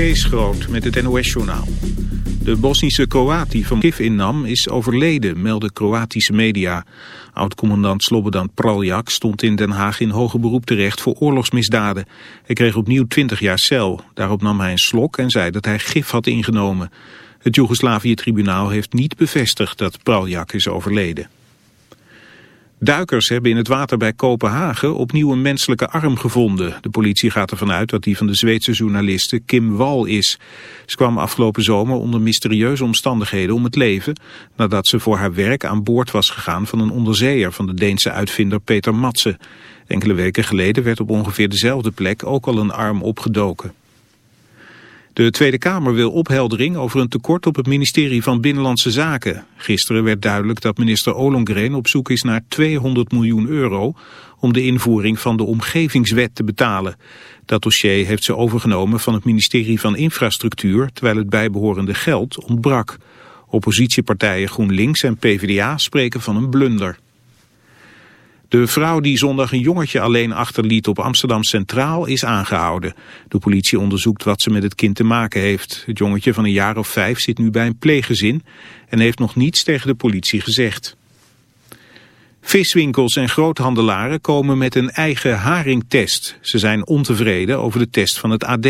Kees Groot met het NOS-journaal. De Bosnische Kroaat die van Kif innam is overleden, melden Kroatische media. Oud-commandant Slobodan Praljak stond in Den Haag in hoger beroep terecht voor oorlogsmisdaden. Hij kreeg opnieuw 20 jaar cel. Daarop nam hij een slok en zei dat hij gif had ingenomen. Het Joegoslavië-tribunaal heeft niet bevestigd dat Praljak is overleden. Duikers hebben in het water bij Kopenhagen opnieuw een menselijke arm gevonden. De politie gaat ervan uit dat die van de Zweedse journaliste Kim Wall is. Ze kwam afgelopen zomer onder mysterieuze omstandigheden om het leven... nadat ze voor haar werk aan boord was gegaan van een onderzeeër van de Deense uitvinder Peter Matsen. Enkele weken geleden werd op ongeveer dezelfde plek ook al een arm opgedoken. De Tweede Kamer wil opheldering over een tekort op het ministerie van Binnenlandse Zaken. Gisteren werd duidelijk dat minister Ollongren op zoek is naar 200 miljoen euro om de invoering van de omgevingswet te betalen. Dat dossier heeft ze overgenomen van het ministerie van Infrastructuur, terwijl het bijbehorende geld ontbrak. Oppositiepartijen GroenLinks en PvdA spreken van een blunder. De vrouw die zondag een jongetje alleen achterliet op Amsterdam Centraal is aangehouden. De politie onderzoekt wat ze met het kind te maken heeft. Het jongetje van een jaar of vijf zit nu bij een pleeggezin en heeft nog niets tegen de politie gezegd. Viswinkels en groothandelaren komen met een eigen haringtest. Ze zijn ontevreden over de test van het AD.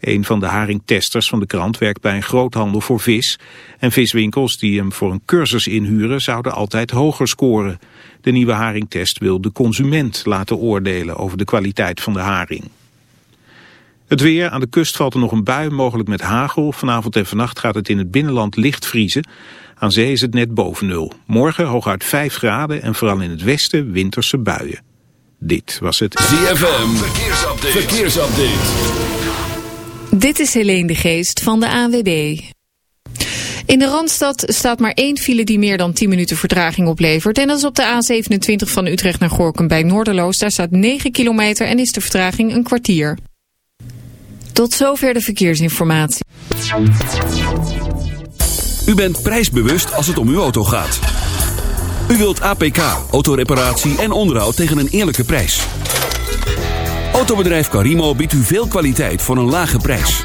Een van de haringtesters van de krant werkt bij een groothandel voor vis. En viswinkels die hem voor een cursus inhuren zouden altijd hoger scoren. De nieuwe haringtest wil de consument laten oordelen over de kwaliteit van de haring. Het weer, aan de kust valt er nog een bui, mogelijk met hagel. Vanavond en vannacht gaat het in het binnenland licht vriezen. Aan zee is het net boven nul. Morgen hooguit 5 graden en vooral in het westen winterse buien. Dit was het ZFM Verkeersupdate. Verkeersupdate. Dit is Helene de Geest van de ANWB. In de Randstad staat maar één file die meer dan 10 minuten vertraging oplevert. En dat is op de A27 van Utrecht naar Gorkum bij Noorderloos. Daar staat 9 kilometer en is de vertraging een kwartier. Tot zover de verkeersinformatie. U bent prijsbewust als het om uw auto gaat. U wilt APK, autoreparatie en onderhoud tegen een eerlijke prijs. Autobedrijf Carimo biedt u veel kwaliteit voor een lage prijs.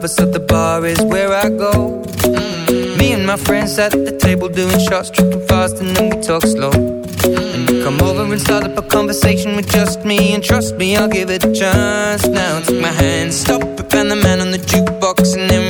to find a lover, so the bar is where I go. Mm. Me and my friends at the table doing shots, tripping fast, and then we talk slow. And you come over and start up a conversation with just me, and trust me, I'll give it a chance. Now take my hand, stop it, and the man on the jukebox, and then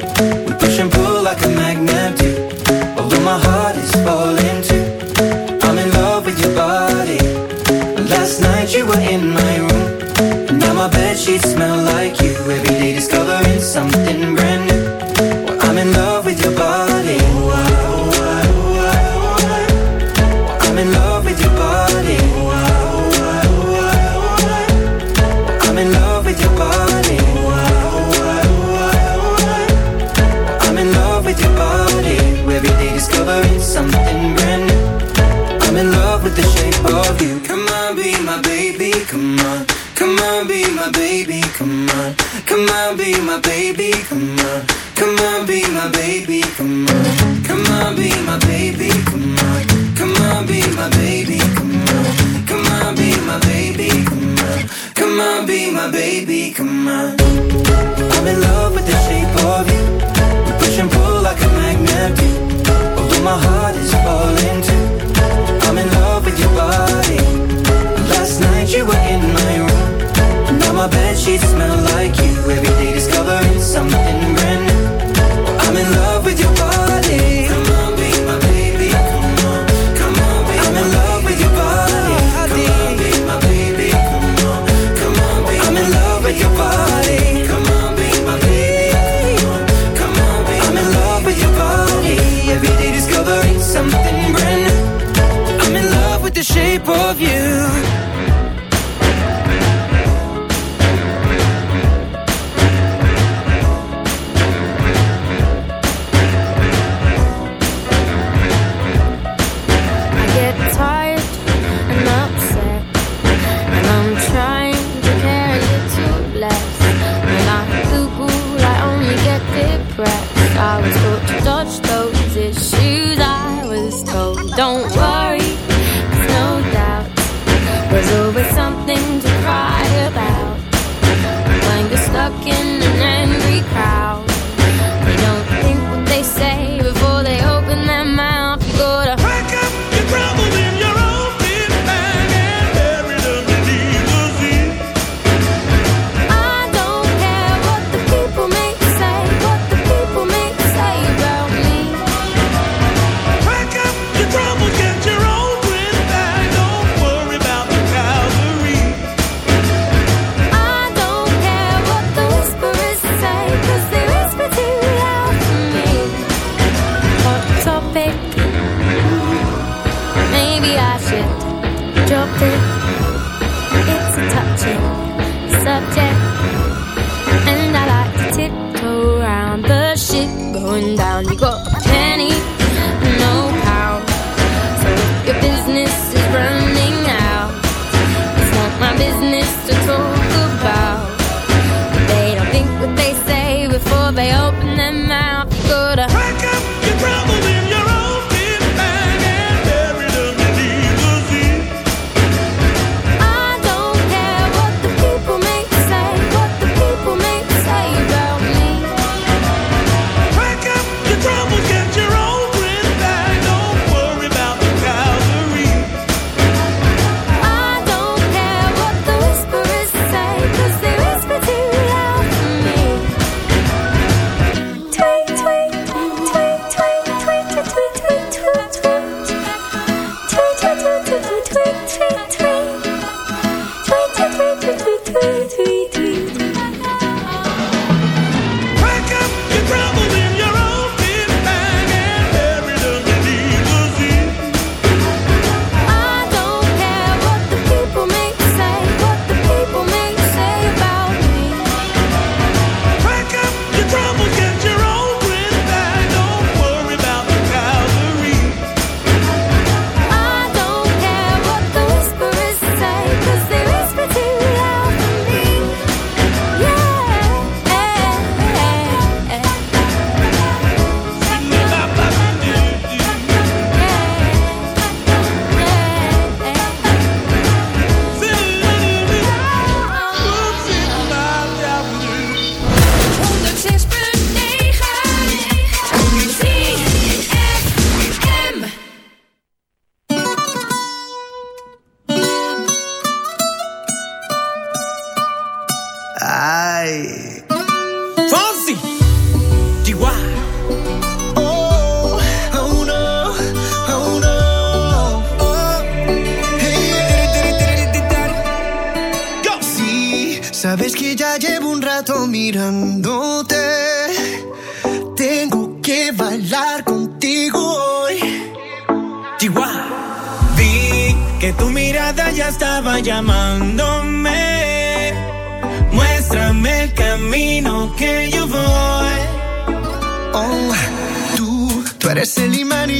of you.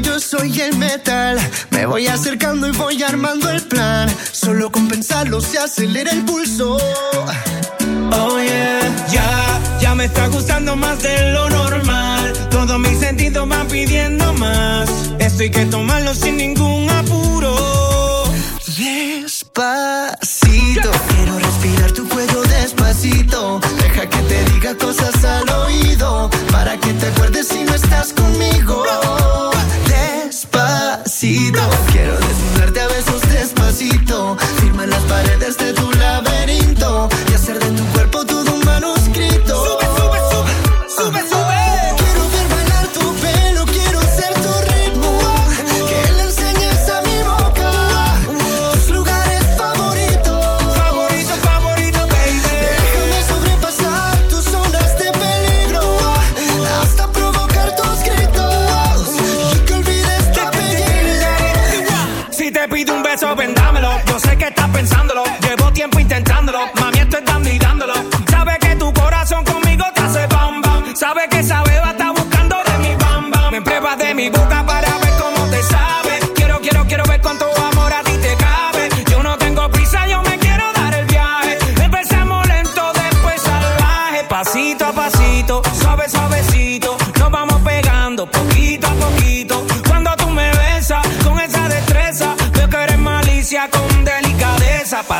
yo soy el metal. Me voy acercando y voy armando el plan. Solo con pensarlo se acelera el pulso. Oh yeah. Ya, ya me está gustando más de lo normal. Todos mis sentidos van pidiendo más. Esto hay que tomarlo sin ningún apuro. Despacito, quiero respirar tu cuello despacito. Deja que te diga cosas al oído para que te acuerdes si no estás conmigo. Quiero desnudarte a besos despacito. Firma las paredes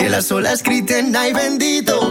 Que las olas griten, ay bendito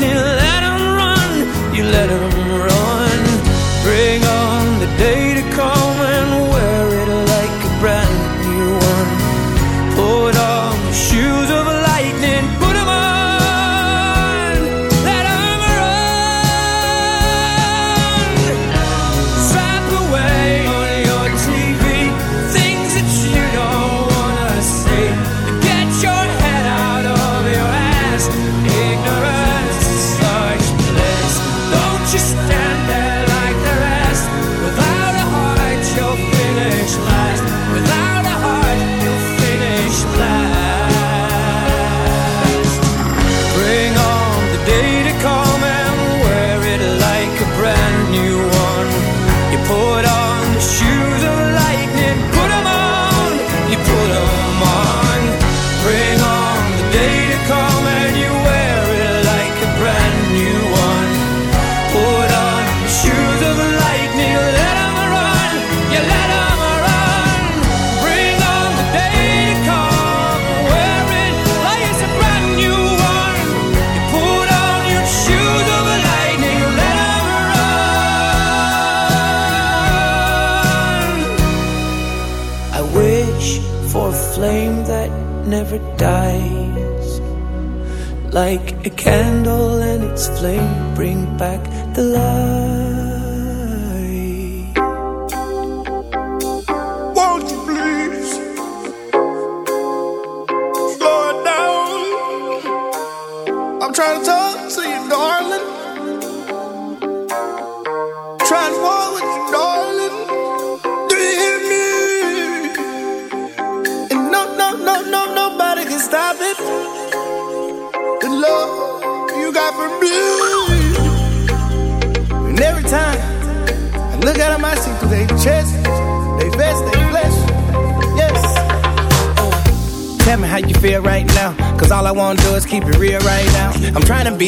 lightning,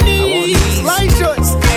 these light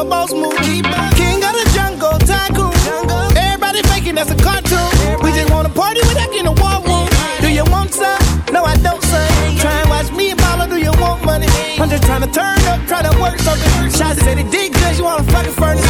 Up boss move. King of the jungle, tycoon. Everybody faking that's a cartoon. We just wanna party without getting a war room. Do you want some? No, I don't, son. Try and watch me and mama, do you want money? I'm just trying to turn up, try to work something. Shots said it did good, you wanna fucking furnace.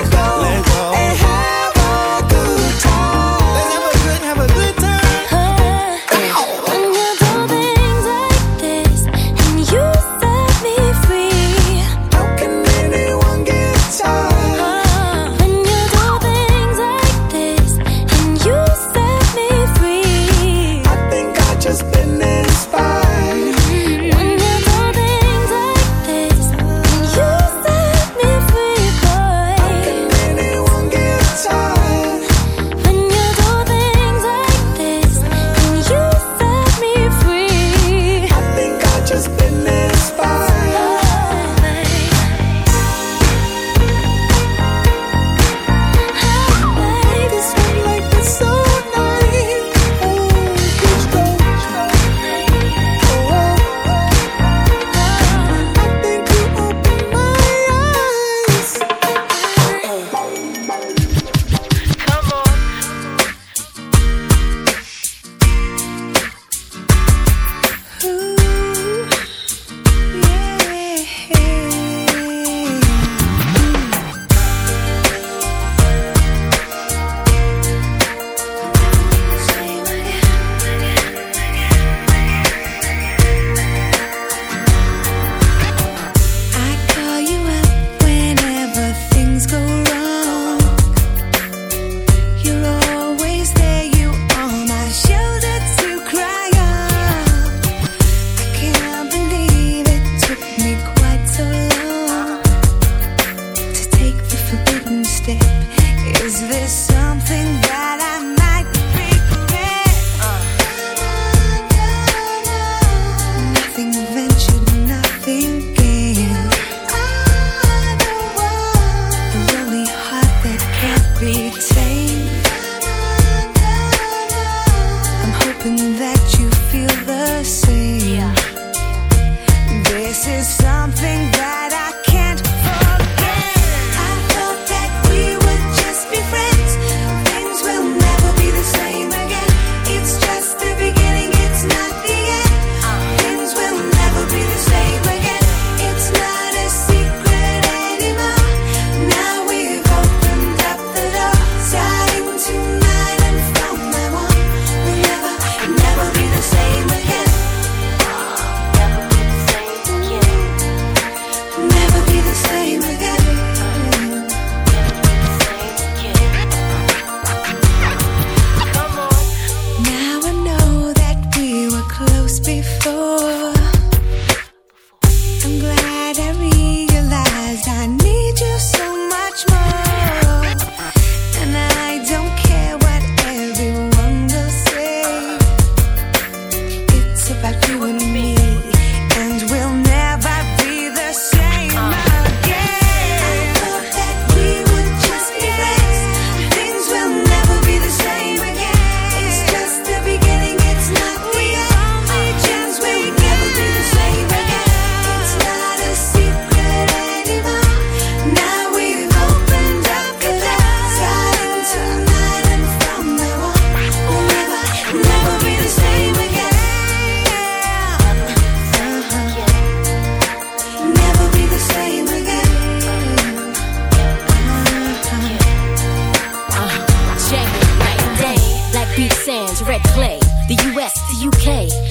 beat sands, red clay, the US the UK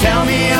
Tell me,